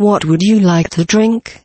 What would you like to drink?